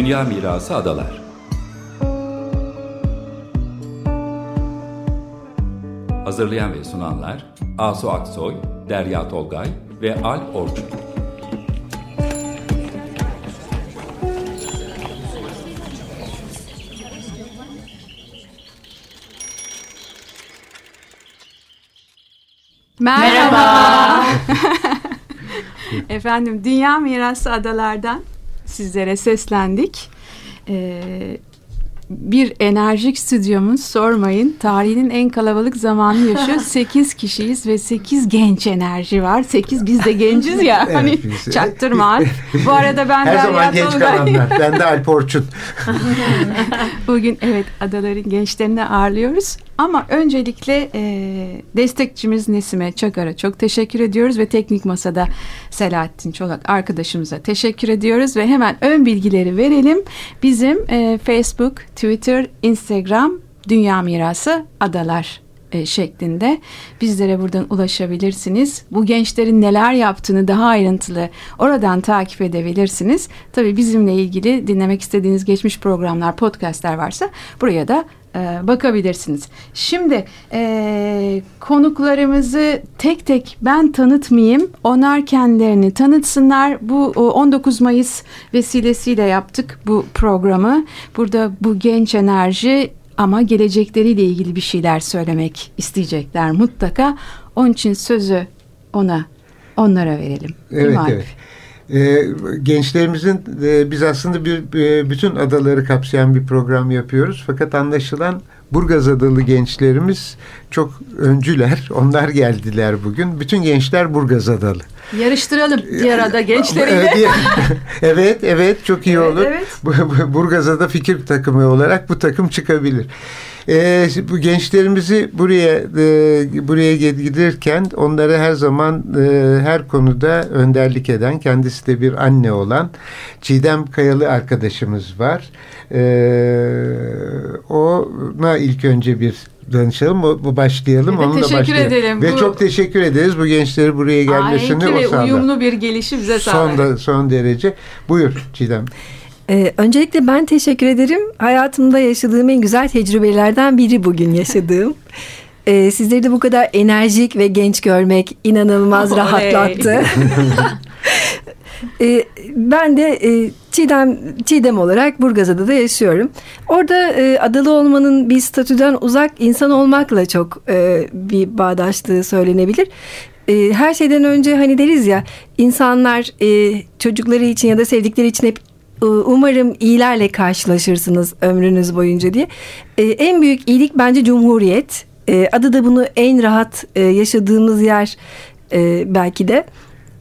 Dünya Mirası Adalar Hazırlayan ve sunanlar Asu Aksoy, Derya Tolgay ve Al Orçun. Merhaba. Efendim Dünya Mirası Adalardan sizlere seslendik. Ee, bir enerjik stüdyomuz sormayın. Tarihinin en kalabalık zamanı yaşıyor. 8 kişiyiz ve 8 genç enerji var. 8 biz de genciz ya. Evet, hani biz- çaktırma. Bu arada ben Her Derya zaman genç Tolgay. kalanlar. Ben de Alp Orçun. Bugün evet adaların gençlerini ağırlıyoruz. Ama öncelikle e, destekçimiz Nesime Çakar'a çok teşekkür ediyoruz ve teknik masada Selahattin Çolak arkadaşımıza teşekkür ediyoruz ve hemen ön bilgileri verelim. Bizim e, Facebook, Twitter, Instagram Dünya Mirası Adalar e, şeklinde bizlere buradan ulaşabilirsiniz. Bu gençlerin neler yaptığını daha ayrıntılı oradan takip edebilirsiniz. Tabii bizimle ilgili dinlemek istediğiniz geçmiş programlar, podcastler varsa buraya da e, bakabilirsiniz. Şimdi e, konuklarımızı tek tek ben tanıtmayayım. Onlar kendilerini tanıtsınlar. Bu o, 19 Mayıs vesilesiyle yaptık bu programı. Burada bu genç enerji ama gelecekleriyle ilgili bir şeyler söylemek isteyecekler mutlaka. Onun için sözü ona onlara verelim. Evet evet. Ee, gençlerimizin e, biz aslında bir, e, bütün adaları kapsayan bir program yapıyoruz. Fakat anlaşılan Burgaz Adalı gençlerimiz çok öncüler. Onlar geldiler bugün. Bütün gençler Burgaz Adalı. Yarıştıralım diğer ada gençleriyle. Evet, evet, evet çok iyi Evet, olur. evet. Bu, bu- Burgaz'a da fikir takımı olarak bu takım çıkabilir. Ee, bu gençlerimizi buraya e, buraya gelirken onlara her zaman e, her konuda önderlik eden kendisi de bir anne olan Çiğdem Kayalı arkadaşımız var. Ee, ona ilk önce bir danışalım, o- bu başlayalım. Evet, onunla teşekkür başlayalım. edelim. Ve Bu- çok teşekkür ederiz bu gençleri buraya gelmesini Ahenkli ve uyumlu bir gelişi bize Son sağladı. da son derece. Buyur Çiğdem. Ee, öncelikle ben teşekkür ederim. Hayatımda yaşadığım en güzel tecrübelerden biri bugün yaşadığım. Ee, sizleri de bu kadar enerjik ve genç görmek inanılmaz Oley. rahatlattı. Ee, ben de e, Çiğdem Çiğdem olarak Burgazada'da yaşıyorum. Orada e, adalı olmanın bir statüden uzak insan olmakla çok e, bir bağdaşlığı söylenebilir. E, her şeyden önce hani deriz ya insanlar e, çocukları için ya da sevdikleri için hep e, Umarım iyilerle karşılaşırsınız ömrünüz boyunca diye. E, en büyük iyilik bence Cumhuriyet. E, adı da bunu en rahat e, yaşadığımız yer e, belki de.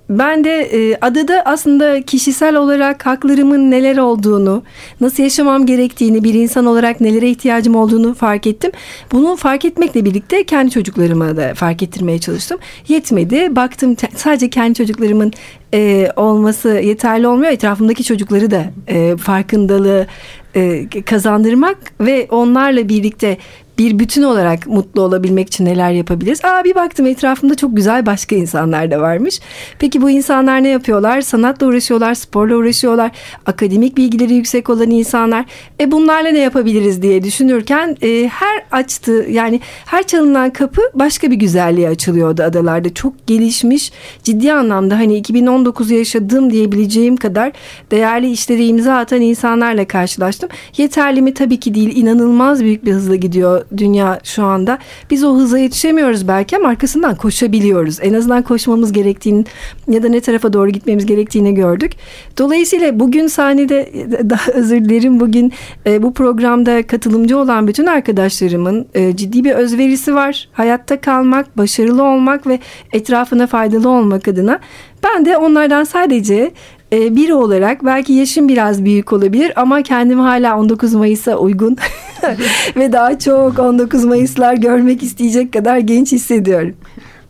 Ben de e, adada aslında kişisel olarak haklarımın neler olduğunu, nasıl yaşamam gerektiğini, bir insan olarak nelere ihtiyacım olduğunu fark ettim. Bunu fark etmekle birlikte kendi çocuklarıma da fark ettirmeye çalıştım. Yetmedi. Baktım sadece kendi çocuklarımın e, olması yeterli olmuyor. Etrafımdaki çocukları da e, farkındalığı e, kazandırmak ve onlarla birlikte bir bütün olarak mutlu olabilmek için neler yapabiliriz? Aa bir baktım etrafımda çok güzel başka insanlar da varmış. Peki bu insanlar ne yapıyorlar? Sanatla uğraşıyorlar, sporla uğraşıyorlar, akademik bilgileri yüksek olan insanlar. E bunlarla ne yapabiliriz diye düşünürken e, her açtı yani her çalınan kapı başka bir güzelliğe açılıyordu adalarda. Çok gelişmiş, ciddi anlamda hani 2019 yaşadım diyebileceğim kadar değerli işlere imza atan insanlarla karşılaştım. Yeterli mi? Tabii ki değil. İnanılmaz büyük bir hızla gidiyor dünya şu anda. Biz o hıza yetişemiyoruz belki ama arkasından koşabiliyoruz. En azından koşmamız gerektiğini ya da ne tarafa doğru gitmemiz gerektiğini gördük. Dolayısıyla bugün sahnede daha özür dilerim bugün e, bu programda katılımcı olan bütün arkadaşlarımın e, ciddi bir özverisi var. Hayatta kalmak, başarılı olmak ve etrafına faydalı olmak adına. Ben de onlardan sadece e, biri olarak belki yaşım biraz büyük olabilir ama kendimi hala 19 Mayıs'a uygun ve daha çok 19 Mayıs'lar görmek isteyecek kadar genç hissediyorum.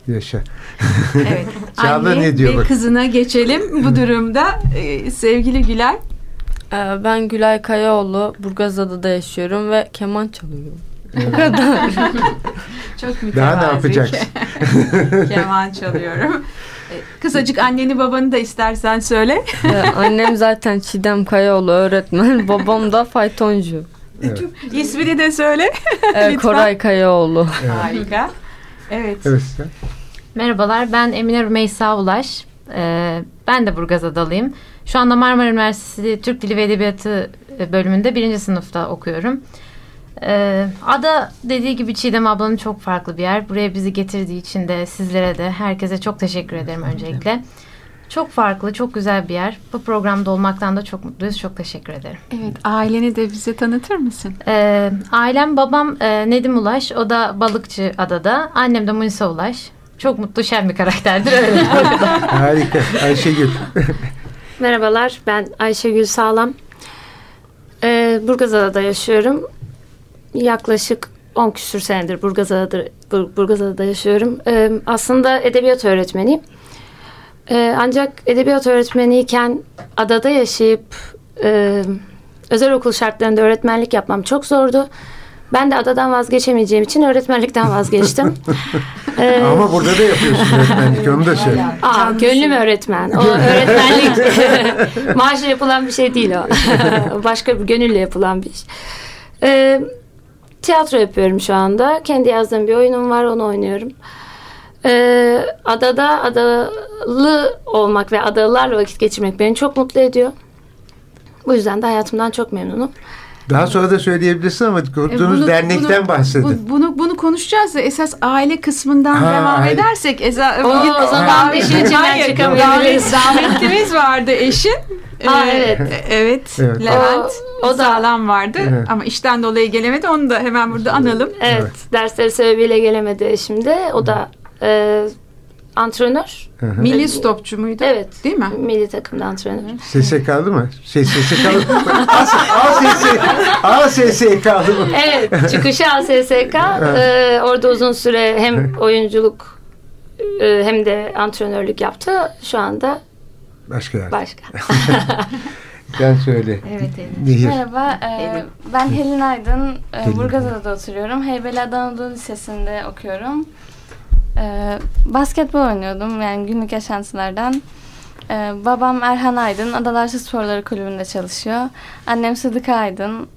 Yaşa. Evet. Çağla Anne ne diyor ve bak- kızına geçelim bu durumda. Ee, sevgili Güler. Ee, Ben Gülay Kayaoğlu, Burgazada'da yaşıyorum ve keman çalıyorum. Bu kadar. Çok mütevazi. Daha ne yapacaksın? Keman çalıyorum. Kısacık anneni babanı da istersen söyle. Annem zaten Çiğdem Kayaoğlu öğretmen. Babam da faytoncu. Evet. İsmini de söyle. Koray Kayaoğlu. Harika. Evet. Evet. Merhabalar ben Emine Rümeysa Ulaş. Ee, ben de Burgazadalıyım. Şu anda Marmara Üniversitesi Türk Dili ve Edebiyatı bölümünde birinci sınıfta okuyorum. Ee, Ada dediği gibi Çiğdem ablanın çok farklı bir yer. Buraya bizi getirdiği için de sizlere de herkese çok teşekkür ederim öncelikle. Çok farklı, çok güzel bir yer. Bu programda olmaktan da çok mutluyuz. Çok teşekkür ederim. Evet. Aileni de bize tanıtır mısın? Ee, ailem babam e, Nedim Ulaş. O da balıkçı adada. Annem de Munisa Ulaş. Çok mutlu şen bir karakterdir öyle. Harika. Ayşegül. Merhabalar, ben Ayşegül Sağlam. Ee, Burgazada'da yaşıyorum. Yaklaşık 10 küsür senedir Burgazada'da, Bur- Burgazada'da yaşıyorum. Ee, aslında edebiyat öğretmeniyim. Ee, ancak edebiyat öğretmeniyken adada yaşayıp e, özel okul şartlarında öğretmenlik yapmam çok zordu. Ben de adadan vazgeçemeyeceğim için öğretmenlikten vazgeçtim. Ee, Ama burada da yapıyorsun öğretmenlik. Onu da söyle. Aa, gönlüm öğretmen. O öğretmenlik maaşla yapılan bir şey değil o. Başka bir gönülle yapılan bir iş. Ee, tiyatro yapıyorum şu anda. Kendi yazdığım bir oyunum var. Onu oynuyorum. Ee, adada adalı olmak ve adalılarla vakit geçirmek beni çok mutlu ediyor. Bu yüzden de hayatımdan çok memnunum. Daha sonra da söyleyebilirsin ama kurduğunuz E, bunu- dernekten bunu- bahsedin. bu- bunu bunu konuşacağız da esas aile kısmından Ha, devam aile. edersek esa, Oo, o zaman işin içinden çıkamayabiliriz. davet- Davetlimiz vardı eşin. Aa, Ee, evet. Evet. Evet. Levent. O- o da- sağlam vardı Evet. ama işten dolayı gelemedi. Onu da hemen burada analım. Evet, dersleri sebebiyle gelemedi şimdi. O da e, antrenör. Hı hı. Milli stopçu muydu? Evet. Değil mi? Milli takımda antrenör. SSK'lı mı? Şey, SSK'lı mı? ASSK'lı mı? Evet, çıkışı ASSK. Ee, orada uzun süre hem oyunculuk e, hem de antrenörlük yaptı. Şu anda Başka başka. Sen söyle. evet, Nehir. Merhaba, e, ben Helin Aydın, e. Burgazada'da oturuyorum. Heybeli Anadolu Lisesi'nde okuyorum. E, basketbol oynuyordum, yani günlük yaşantılardan. E, babam Erhan Aydın, Adalar Sporları Kulübü'nde çalışıyor. Annem Sıdıka Aydın.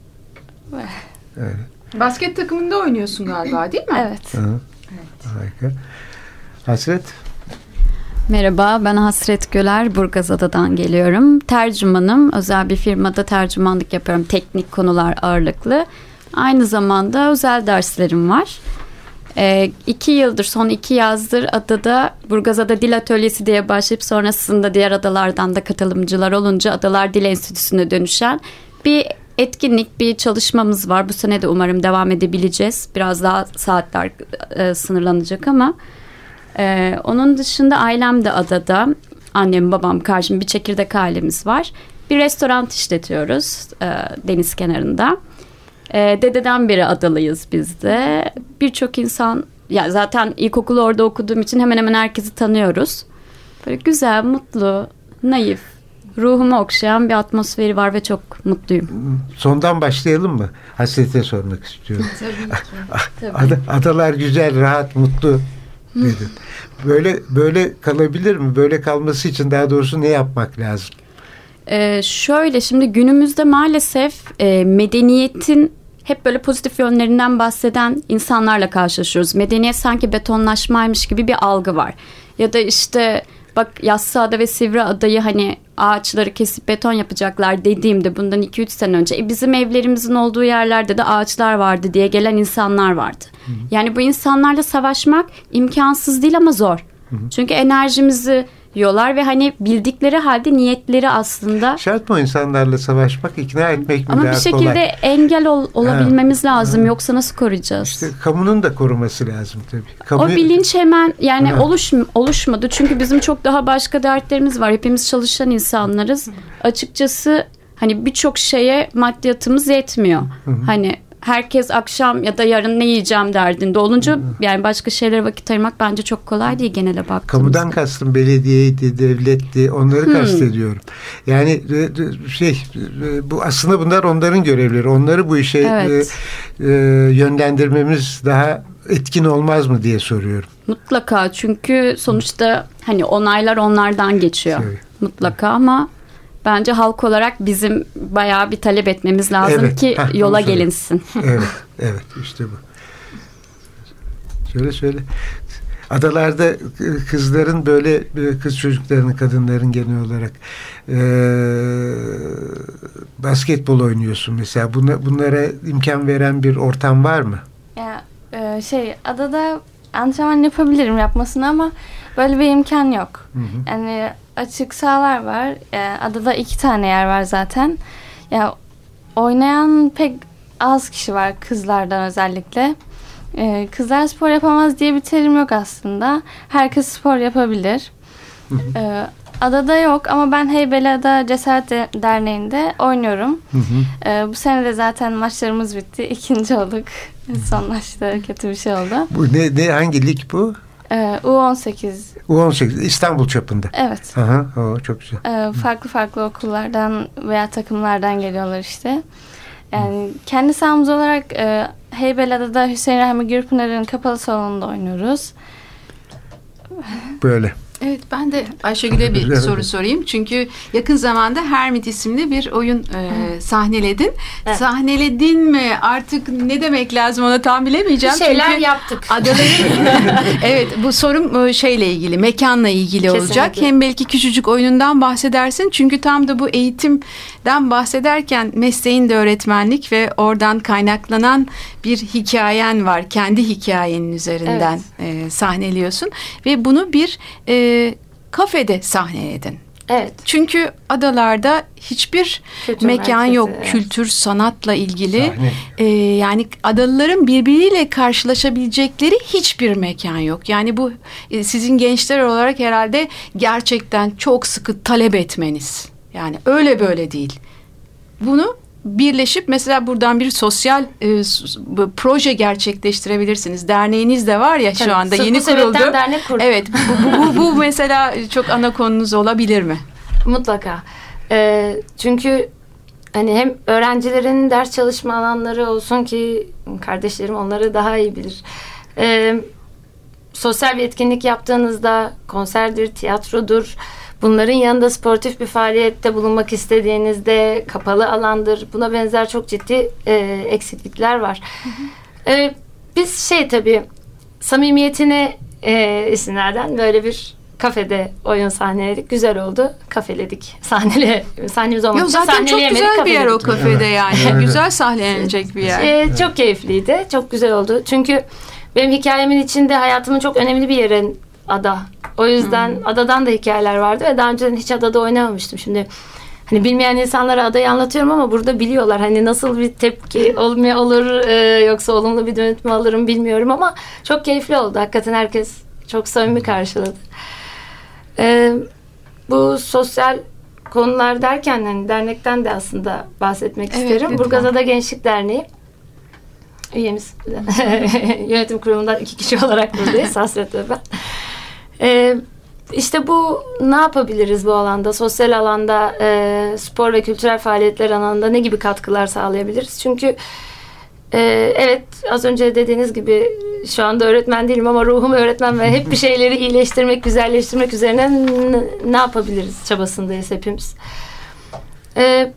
Evet. Basket takımında oynuyorsun galiba değil mi? Evet. Hı hı. Harika. Hasret. Merhaba, ben Hasret Göler, Burgazada'dan geliyorum. Tercümanım, özel bir firmada tercümanlık yapıyorum, teknik konular ağırlıklı. Aynı zamanda özel derslerim var. Ee, iki yıldır, son iki yazdır adada Burgazada Dil Atölyesi diye başlayıp sonrasında diğer adalardan da katılımcılar olunca Adalar Dil Enstitüsü'ne dönüşen bir etkinlik, bir çalışmamız var. Bu sene de umarım devam edebileceğiz. Biraz daha saatler e, sınırlanacak ama... Ee, onun dışında ailem de adada. Annem, babam, karşım bir çekirdek ailemiz var. Bir restoran işletiyoruz e, deniz kenarında. E, dededen beri adalıyız biz de. Birçok insan, ya zaten ilkokulu orada okuduğum için hemen hemen herkesi tanıyoruz. Böyle güzel, mutlu, naif, ruhumu okşayan bir atmosferi var ve çok mutluyum. Sondan başlayalım mı? Hasret'e sormak istiyorum. Tabii. Ada- adalar güzel, rahat, mutlu dedin. Böyle böyle kalabilir mi? Böyle kalması için daha doğrusu ne yapmak lazım? Ee, şöyle şimdi günümüzde maalesef e, medeniyetin hep böyle pozitif yönlerinden bahseden insanlarla karşılaşıyoruz. Medeniyet sanki betonlaşmaymış gibi bir algı var. Ya da işte bak Yassıada ve Sivriada'yı hani ağaçları kesip beton yapacaklar dediğimde bundan 2-3 sene önce e, bizim evlerimizin olduğu yerlerde de ağaçlar vardı diye gelen insanlar vardı. Yani bu insanlarla savaşmak imkansız değil ama zor. Çünkü enerjimizi yiyorlar ve hani bildikleri halde niyetleri aslında Şart mı o insanlarla savaşmak, ikna etmek mi ama bir şekilde kolay? engel ol- olabilmemiz lazım. Yoksa nasıl koruyacağız? İşte kamunun da koruması lazım tabii. o Kamu, bilinç hemen yani oluş oluşmadı. Çünkü bizim çok daha başka dertlerimiz var. Hepimiz çalışan insanlarız. Açıkçası hani birçok şeye maddiyatımız yetmiyor. Hani herkes akşam ya da yarın ne yiyeceğim derdinde olunca yani başka şeylere vakit ayırmak bence çok kolay değil genele baktığımızda. Kamudan kastım belediyeydi, devletti, onları Hmm. kastediyorum. Yani e, e, şey e, bu aslında bunlar onların görevleri. Onları bu işe Evet. e, e, yönlendirmemiz daha etkin olmaz mı diye soruyorum. Mutlaka çünkü sonuçta hani onaylar onlardan geçiyor. Evet. Mutlaka ama bence halk olarak bizim bayağı bir talep etmemiz lazım Evet. ki Heh, yola gelinsin. Evet, evet işte bu. Şöyle söyle. Adalarda kızların böyle kız çocuklarının, kadınların genel olarak e, basketbol oynuyorsun mesela. Buna, bunlara imkan veren bir ortam var mı? Ya e, şey adada antrenman yapabilirim yapmasını ama böyle bir imkan yok. Hı hı. Yani açık sahalar var. E, adada iki tane yer var zaten. Ya oynayan pek az kişi var kızlardan özellikle. E, kızlar spor yapamaz diye bir terim yok aslında. Herkes spor yapabilir. E, adada yok ama ben Heybeliada Cesaret De- Derneği'nde oynuyorum. Hı hı. Ee, bu sene de zaten maçlarımız bitti. İkinci olduk. Son maçta kötü bir şey oldu. Bu ne, ne hangi lig bu? Ee, U18 U18 İstanbul çapında. evet. Aha, o çok güzel. Ee, farklı farklı okullardan veya takımlardan geliyorlar işte. Yani kendi sahamız olarak e, Heybeliada'da Hüseyin Rahmi Gürpınar'ın kapalı salonunda oynuyoruz. Böyle. Evet ben de Ayşegül'e bir Evet. soru sorayım. Çünkü yakın zamanda Hermit isimli bir oyun e, sahneledin. Evet. Sahneledin mi artık ne demek lazım ona tam bilemeyeceğim. Bir şeyler Çünkü yaptık. Adaların evet bu sorum e, şeyle ilgili mekanla ilgili olacak. Kesinlikle. Hem belki küçücük oyunundan bahsedersin. Çünkü tam da bu eğitimden bahsederken mesleğin de öğretmenlik ve oradan kaynaklanan bir hikayen var. Kendi hikayenin üzerinden e, sahneliyorsun ve bunu bir e, kafede sahneledin. Evet. Çünkü adalarda hiçbir Kültür mekan merkezi, yok evet. kültür sanatla ilgili. Sahne. Ee, yani adalıların birbiriyle karşılaşabilecekleri hiçbir mekan yok. Yani bu e, sizin gençler olarak herhalde gerçekten çok sıkı talep etmeniz. Yani öyle böyle değil. Bunu birleşip mesela buradan bir sosyal e, proje gerçekleştirebilirsiniz. Derneğiniz de var ya Tabii, şu anda yeni kuruldu. dernek kurduk. Evet bu, bu, bu, bu mesela çok ana konunuz olabilir mi? Mutlaka. Ee, çünkü hani hem öğrencilerin ders çalışma alanları olsun ki kardeşlerim onları daha iyi bilir. Ee, sosyal bir etkinlik yaptığınızda konserdir, tiyatrodur. Bunların yanında sportif bir faaliyette bulunmak istediğinizde kapalı alandır. Buna benzer çok ciddi e, eksiklikler var. Ee, biz şey tabii samimiyetine e, istinaden böyle bir kafede oyun sahneledik. Güzel oldu. Kafeledik. Sahnele, sahnemiz olmak Yok için zaten çok güzel bir yer o kafeledik. kafede yani. Evet. Güzel sahnelenecek bir yer. Ee, çok keyifliydi. Çok güzel oldu. Çünkü benim hikayemin içinde hayatımın çok önemli bir yerin ada. O yüzden adadan da hikayeler vardı ve daha önceden hiç adada oynamamıştım. Şimdi hani bilmeyen insanlara adayı anlatıyorum ama burada biliyorlar. Hani nasıl bir tepki olmuyor olur e, yoksa olumlu bir dönüt mü alırım bilmiyorum ama çok keyifli oldu. Hakikaten herkes çok samimi karşıladı. Ee, bu sosyal konular derken hani dernekten de aslında bahsetmek Evet, isterim. lütfen. Burgazada Gençlik Derneği üyemiz. Yönetim kurulundan iki kişi olarak buradayız. Hasret ve ben. Ee, işte bu ne yapabiliriz bu alanda? Sosyal alanda, e, spor ve kültürel faaliyetler alanında ne gibi katkılar sağlayabiliriz? Çünkü e, evet az önce dediğiniz gibi şu anda öğretmen değilim ama ruhum öğretmen ve hep bir şeyleri iyileştirmek, güzelleştirmek üzerine ne yapabiliriz çabasındayız hepimiz. Ee,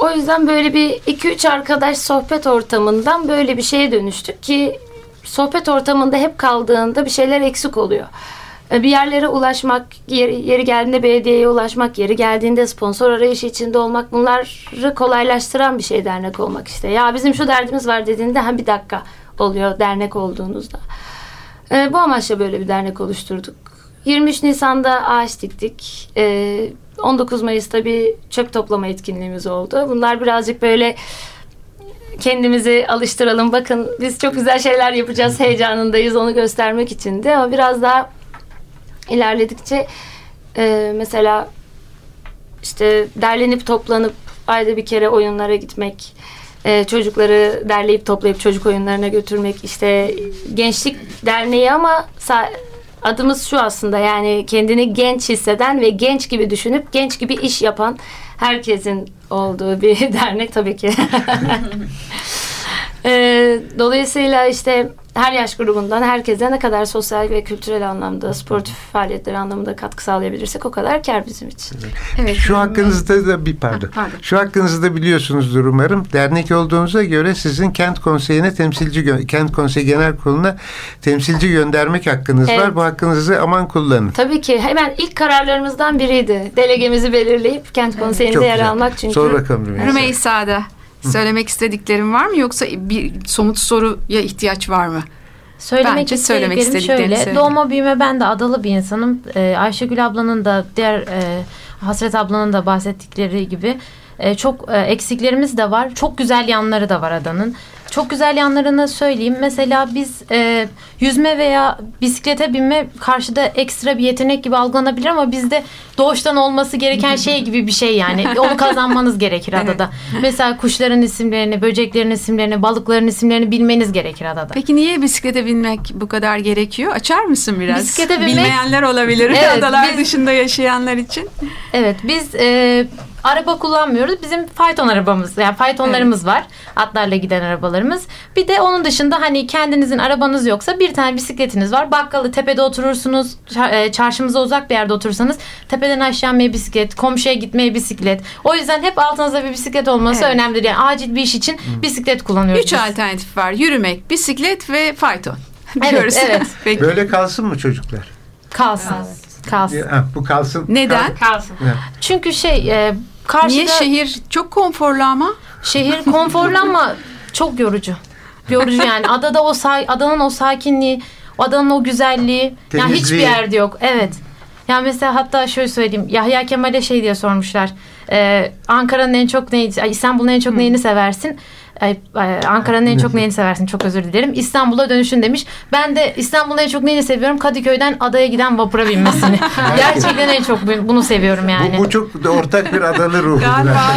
o yüzden böyle bir iki üç arkadaş sohbet ortamından böyle bir şeye dönüştük ki sohbet ortamında hep kaldığında bir şeyler eksik oluyor. Ee, Bir yerlere ulaşmak, yeri, yeri geldiğinde belediyeye ulaşmak, yeri geldiğinde sponsor arayışı içinde olmak bunları kolaylaştıran bir şey dernek olmak işte. Ya bizim şu derdimiz var dediğinde ha bir dakika oluyor dernek olduğunuzda. Ee, bu amaçla böyle bir dernek oluşturduk. 23 Nisan'da ağaç diktik. Ee, 19 Mayıs'ta bir çöp toplama etkinliğimiz oldu. Bunlar birazcık böyle kendimizi alıştıralım. Bakın biz çok güzel şeyler yapacağız heyecanındayız onu göstermek için de. Ama biraz daha ilerledikçe e, mesela işte derlenip toplanıp ayda bir kere oyunlara gitmek, e, çocukları derleyip toplayıp çocuk oyunlarına götürmek, işte gençlik derneği ama adımız şu aslında yani kendini genç hisseden ve genç gibi düşünüp genç gibi iş yapan herkesin olduğu bir dernek tabii ki. E, dolayısıyla işte her yaş grubundan herkese ne kadar sosyal ve kültürel anlamda, sportif faaliyetleri anlamında katkı sağlayabilirsek o kadar kar bizim için. Evet. Şu hakkınızda da bir pardon. Ha, pardon. Şu hakkınızda biliyorsunuzdur umarım. Dernek olduğunuza göre sizin kent konseyine temsilci kent konseyi genel kuruluna temsilci göndermek hakkınız Evet. var. Bu hakkınızı aman kullanın. Tabii ki hemen ilk kararlarımızdan biriydi. Delegemizi belirleyip kent konseyinde Çok yer güzel. almak çünkü. Rümeysa. Rümeysa'da söylemek istediklerin var mı yoksa bir somut soruya ihtiyaç var mı? Söylemek Bence söylemek istediklerim şöyle. Doğma büyüme ben de adalı bir insanım. Ee, Ayşegül ablanın da diğer e, Hasret ablanın da bahsettikleri gibi e, çok e, eksiklerimiz de var. Çok güzel yanları da var adanın. Çok güzel yanlarını söyleyeyim. Mesela biz e, yüzme veya bisiklete binme karşıda ekstra bir yetenek gibi algılanabilir ama bizde doğuştan olması gereken şey gibi bir şey yani. Onu kazanmanız gerekir adada. Mesela kuşların isimlerini, böceklerin isimlerini, balıkların isimlerini bilmeniz gerekir adada. Peki niye bisiklete binmek bu kadar gerekiyor? Açar mısın biraz? Bisiklete binmek- Bilmeyenler olabilir. Evet, Adalar biz- dışında yaşayanlar için. Evet biz e, araba kullanmıyoruz. Bizim fayton arabamız yani faytonlarımız var. Atlarla giden arabalarımız. Bir de onun dışında hani kendinizin arabanız yoksa bir tane bisikletiniz var. Bakkalı tepede oturursunuz. e, Çarşımıza uzak bir yerde otursanız tepeden aşağı inmeye bisiklet, komşuya gitmeye bisiklet. O yüzden hep altınızda bir bisiklet olması Evet. önemlidir. Yani acil bir iş için bisiklet kullanıyoruz. Üç biz. alternatif var. Yürümek, bisiklet ve fayton. Evet, Diyoruz. evet. Peki. Böyle kalsın mı çocuklar? Kalsın. Kalsın. Ha, bu kalsın. Neden? Kalsın. Çünkü şey e, karşıda... Niye şehir çok konforlu ama? Şehir konforlu ama çok yorucu. Yorucu yani. Adada o sa- adanın o sakinliği, adanın o güzelliği. Yani hiçbir Temizliği. yerde yok. Evet. Yani mesela hatta şöyle söyleyeyim. Yahya Kemal'e şey diye sormuşlar. Ee, Ankara'nın en çok neyini, ay, İstanbul'un en çok neyini seversin? Ay, ay, Ankara'nın en çok neyini seversin? Çok özür dilerim. İstanbul'a dönüşün demiş. Ben de İstanbul'un en çok neyini seviyorum? Kadıköy'den adaya giden vapura binmesini. Gerçekten en çok bu- bunu seviyorum yani. Bu, bu çok da ortak bir adalı ruhu. Galiba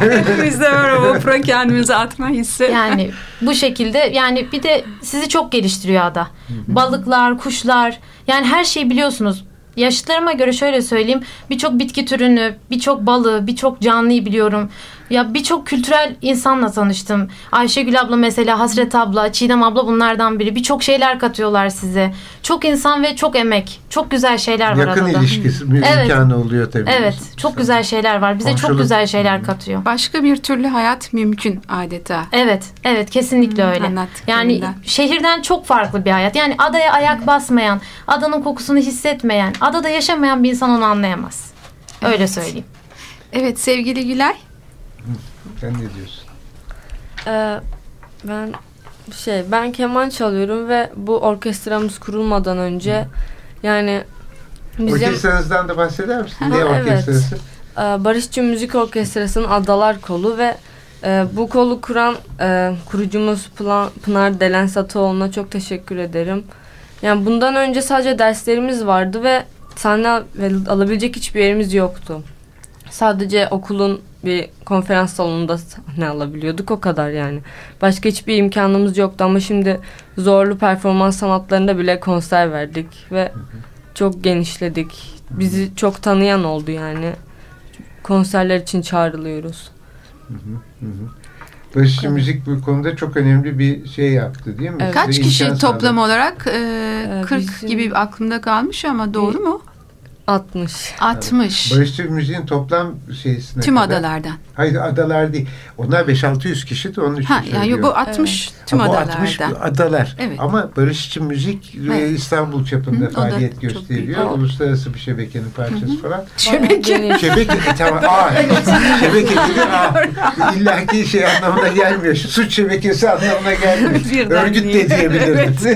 hepimizde var o vapura kendimizi atma hissi. Yani bu şekilde yani bir de sizi çok geliştiriyor ada. Balıklar, kuşlar yani her şeyi biliyorsunuz. Yaşıtlarıma göre şöyle söyleyeyim. Birçok bitki türünü, birçok balığı, birçok canlıyı biliyorum. Ya birçok kültürel insanla tanıştım. Ayşegül abla mesela, Hasret abla, Çiğdem abla bunlardan biri. Birçok şeyler katıyorlar size. Çok insan ve çok emek. Çok güzel şeyler var Yakın adada. ilişkisi bir Evet. imkanı oluyor tabii. Evet, çok güzel şeyler var. Bize çok Komşuluk. güzel şeyler katıyor. Başka bir türlü hayat mümkün adeta. Evet, evet kesinlikle Hmm, öyle. Yani şehirden çok farklı bir hayat. Yani adaya ayak basmayan, adanın kokusunu hissetmeyen, adada yaşamayan bir insan onu anlayamaz. Öyle söyleyeyim. Evet sevgili Gülay. Sen ne diyorsun? Ee, ben şey ben keman çalıyorum ve bu orkestramız kurulmadan önce yani bizim Orkestranızdan da bahseder misin? Ha, Ne evet. orkestrası? e, Barışçı Müzik Orkestrası'nın Adalar Kolu ve e, bu kolu kuran e, kurucumuz Pınar, Pınar Delen Satıoğlu'na çok teşekkür ederim. Yani bundan önce sadece derslerimiz vardı ve sahne al- alabilecek hiçbir yerimiz yoktu. Sadece okulun bir konferans salonunda sahne alabiliyorduk o kadar yani. Başka hiçbir imkanımız yoktu ama şimdi zorlu performans sanatlarında bile konser verdik ve çok genişledik. Bizi çok tanıyan oldu yani. Konserler için çağrılıyoruz. Barışçı Müzik bu konuda çok önemli bir şey yaptı değil mi? Evet. Kaç Size kişi toplam sağladı. olarak? Ee, 40 bizim- gibi aklımda kalmış ama doğru mu? 60. 60. Barışçı Müziğin toplam şeysine Tüm kadar. adalardan. Hayır adalar değil. Onlar 5-600 kişi de onun için Ha yani söylüyorum. bu 60 tüm Ha, bu adalardan. 60 adalar. Evet. Ama Barışçı Müzik Evet. İstanbul çapında Hı, faaliyet gösteriyor. büyük. Uluslararası bir şebekenin parçası falan. Şebeke. Şebeke e, tamam. Aa, şebeke dedi. Aa, illaki şey anlamına gelmiyor. Şu suç şebekesi anlamına gelmiyor. Örgüt de diyebiliriz.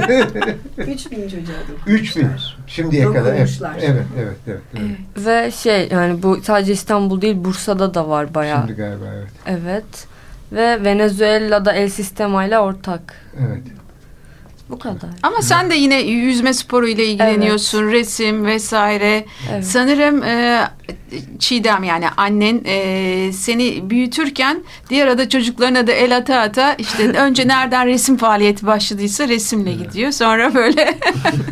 3000 çocuğa 3000 şimdiye kadar. Evet, Dokunmuşlar. evet, evet. Evet, evet. Ve şey yani bu sadece İstanbul değil Bursa'da da var bayağı. Şimdi galiba evet. Evet. Ve Venezuela'da El Sistema ile ortak. Evet. Bu kadar. Ama sen de yine yüzme sporu ile ilgileniyorsun, resim vesaire. Evet. Sanırım e, Çiğdem yani annen e, seni büyütürken diğer ada çocuklarına da el ata ata işte önce nereden resim faaliyeti başladıysa resimle gidiyor. Sonra böyle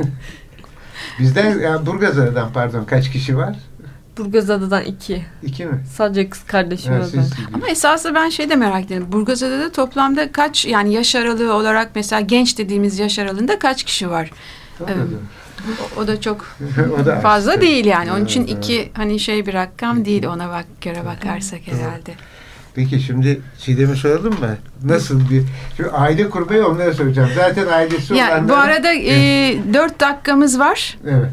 Bizden yani Burgazada'dan pardon kaç kişi var? Burgazada'dan iki. İki mi? Sadece kız kardeşim Ha, ben. Ama esasında ben şey de merak ediyorum. Burgazada'da toplamda kaç yani yaş aralığı olarak mesela genç dediğimiz yaş aralığında kaç kişi var? Evet. O, o da çok O da fazla az. değil yani. Onun için Evet, iki hani şey bir rakam değil ona bak göre bakarsak herhalde. Peki şimdi Çiğdem'e soralım mı? Nasıl bir... Şu aile kurmayı onlara soracağım. Zaten ailesi Ya bu olanlara- arada e, dört dakikamız var. Evet.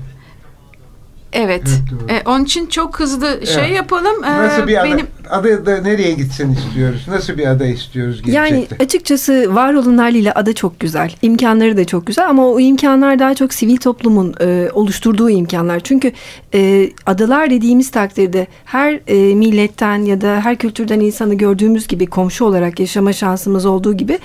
Evet. Evet. E, onun için çok hızlı şey Evet. yapalım. E, Nasıl bir benim ada da nereye gitsin istiyoruz? Nasıl bir ada istiyoruz Yani gelecekte? açıkçası var olan haliyle ada çok güzel. İmkanları da çok güzel ama o imkanlar daha çok sivil toplumun e, oluşturduğu imkanlar. Çünkü e, adalar dediğimiz takdirde her e, milletten ya da her kültürden insanı gördüğümüz gibi komşu olarak yaşama şansımız olduğu gibi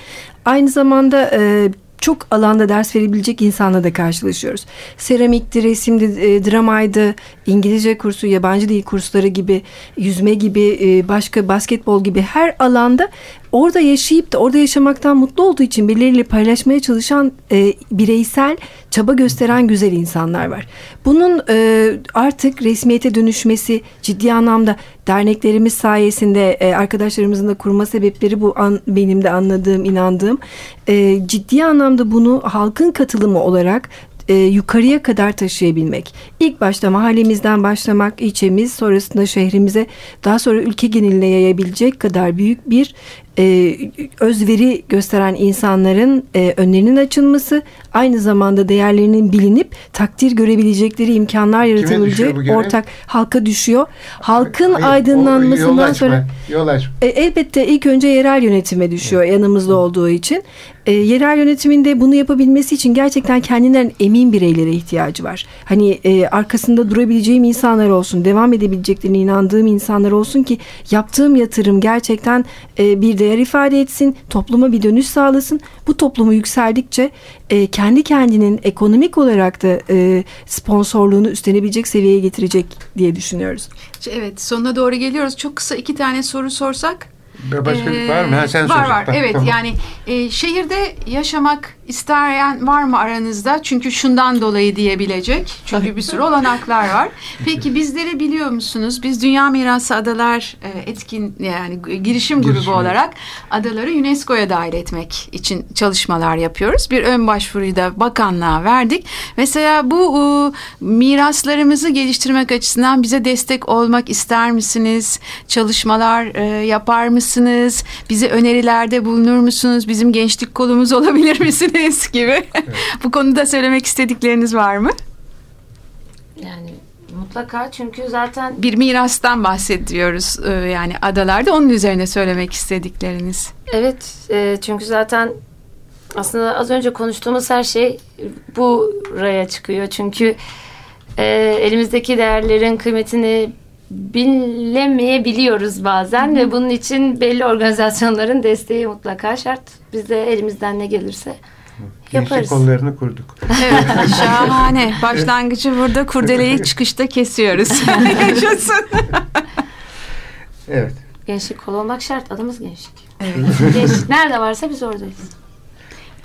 aynı zamanda e, çok alanda ders verebilecek insanla da karşılaşıyoruz. Seramikti, resimdi, e, dramaydı, İngilizce kursu, yabancı dil kursları gibi, yüzme gibi, e, başka basketbol gibi her alanda orada yaşayıp da orada yaşamaktan mutlu olduğu için birileriyle paylaşmaya çalışan e, bireysel çaba gösteren güzel insanlar var. Bunun e, artık resmiyete dönüşmesi ciddi anlamda derneklerimiz sayesinde e, arkadaşlarımızın da kurma sebepleri bu an, benim de anladığım, inandığım. E, ciddi anlamda bunu halkın katılımı olarak e, yukarıya kadar taşıyabilmek. İlk başta mahallemizden başlamak, ilçemiz, sonrasında şehrimize, daha sonra ülke geneline yayabilecek kadar büyük bir e, özveri gösteren insanların e, önlerinin açılması, aynı zamanda değerlerinin bilinip takdir görebilecekleri imkanlar görev? ortak halka düşüyor. Halkın Hayır, aydınlanmasından açma, sonra Yol açma. e, elbette ilk önce yerel yönetime düşüyor yanımızda olduğu için. E, yerel yönetimin de bunu yapabilmesi için gerçekten kendinden emin bireylere ihtiyacı var. Hani e, arkasında durabileceğim insanlar olsun, devam edebileceklerine inandığım insanlar olsun ki yaptığım yatırım gerçekten e, bir değer ifade etsin, topluma bir dönüş sağlasın. Bu toplumu yükseldikçe e, kendi kendinin ekonomik olarak da e, sponsorluğunu üstlenebilecek seviyeye getirecek diye düşünüyoruz. evet sonuna doğru geliyoruz. Çok kısa iki tane soru sorsak. Başka Ee, var mı? Ha, sen var var. Evet tamam. yani e, şehirde yaşamak isteyen var mı aranızda? Çünkü şundan dolayı diyebilecek. Çünkü bir sürü olanaklar var. Peki bizleri biliyor musunuz? Biz Dünya Mirası Adalar e, etkin yani girişim grubu Girişim. olarak adaları UNESCO'ya dahil etmek için çalışmalar yapıyoruz. Bir ön başvuruyu da bakanlığa verdik. Mesela bu e, miraslarımızı geliştirmek açısından bize destek olmak ister misiniz? Çalışmalar e, yapar mısınız? Bize önerilerde bulunur musunuz? Bizim gençlik kolumuz olabilir misiniz gibi. bu konuda söylemek istedikleriniz var mı? Yani mutlaka çünkü zaten Bir mirastan bahsediyoruz e, yani adalarda. Onun üzerine söylemek istedikleriniz. evet e, çünkü zaten aslında az önce konuştuğumuz her şey buraya çıkıyor. Çünkü e, elimizdeki değerlerin kıymetini bilemeyebiliyoruz bazen ve bunun için belli organizasyonların desteği mutlaka şart. Biz de elimizden ne gelirse Gençlik yaparız. kollarını kurduk. Evet, şahane. Başlangıcı burada, kurdeleyi çıkışta kesiyoruz. Yaşasın. Evet. Gençlik kol olmak şart. Adımız gençlik. Evet. Gençlik nerede varsa biz oradayız.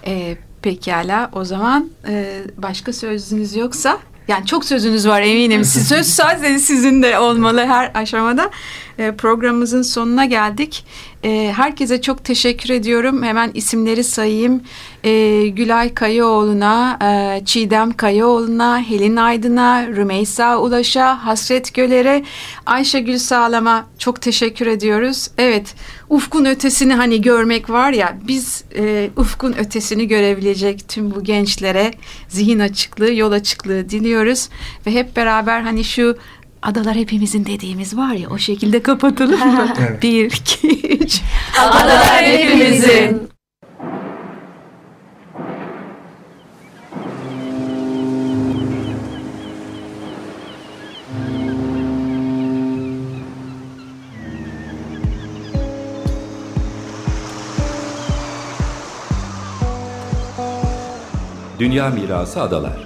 Ee, pekala, o zaman e, başka sözünüz yoksa, yani çok sözünüz var eminim. Siz söz sadece sizin de olmalı her aşamada. E, programımızın sonuna geldik. E, herkese çok teşekkür ediyorum. Hemen isimleri sayayım. E, Gülay Kayaoğlu'na, e, Çiğdem Kayaoğlu'na, Helin Aydın'a, Rümeysa Ulaş'a, Hasret Göler'e, Ayşegül Sağlam'a çok teşekkür ediyoruz. Evet, ufkun ötesini hani görmek var ya, biz e, ufkun ötesini görebilecek tüm bu gençlere zihin açıklığı, yol açıklığı diliyoruz. Ve hep beraber hani şu adalar hepimizin dediğimiz var ya o şekilde kapatalım mı? Evet. Bir, iki, üç. Adalar hepimizin. Dünya Mirası Adalar